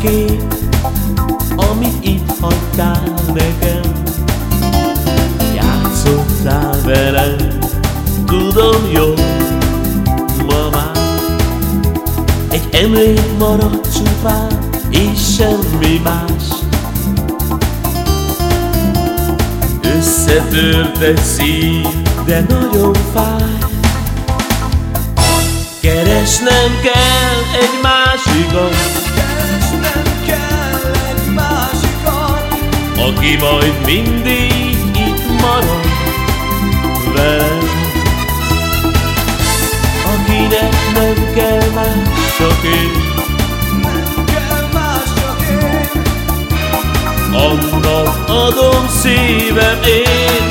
kép, amit itt hagytál nekem. Játszottál velem, tudom jó, ma már egy emlék maradt csupán, és semmi más. Összetört egy szív, de nagyon fáj. Keresnem kell egy másikat, aki majd mindig itt marad velem. Akinek nem kell más, csak én, nem kell más, csak én. annak adom szívem én.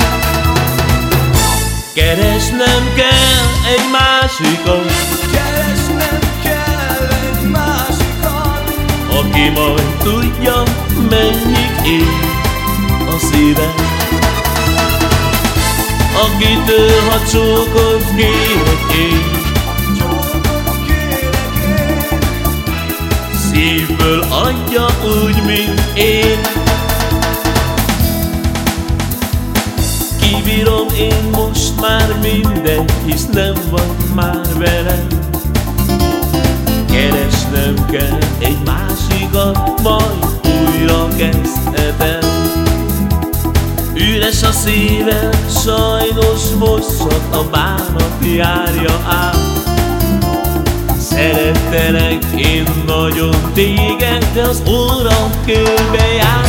Keresnem kell egy másikat, Keresnem kell egy másikat, aki majd tudja, mennyit él a szívem. Akitől, ha csókot kérek én, szívből adja úgy, mint én. Kibírom én most már mindegy, hisz nem van már velem. Keresnem kell egy másikat, majd újra kezdhetem. Üres a szívem, sajnos most csak a bánat járja át. Szerettelek én nagyon téged, de az óra kőbe jár.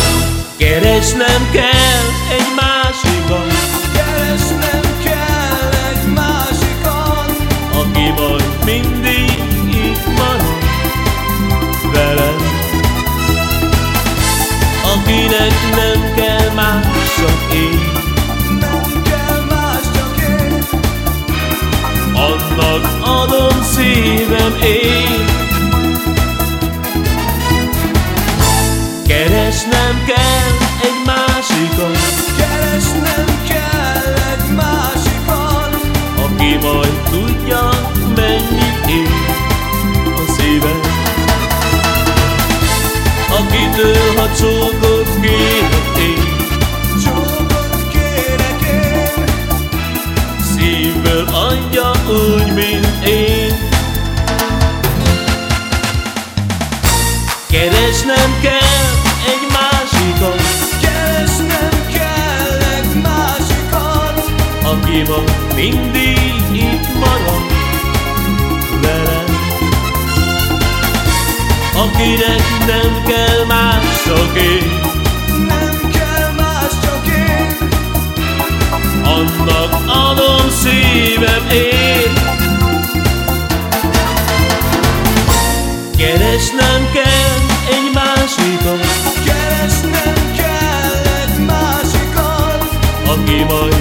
Keresnem kell egy másikat, Keresnem kell egy másikat, aki majd mindig itt marad velem. Akinek nem annak adom szívem én. Keresnem kell egy másikat, Keresnem kell egy másikat, aki majd tudja, mennyit ér a szívem. Akitől, ha csókot kérek én, csókot kérek én. szívből adja úgy, aki ma mindig itt marad velem. Akinek nem kell más, csak én, nem kell más, csak én. annak adom szívem én. Keresnem kell egy másikat, Keresnem kell egy másikat, aki majd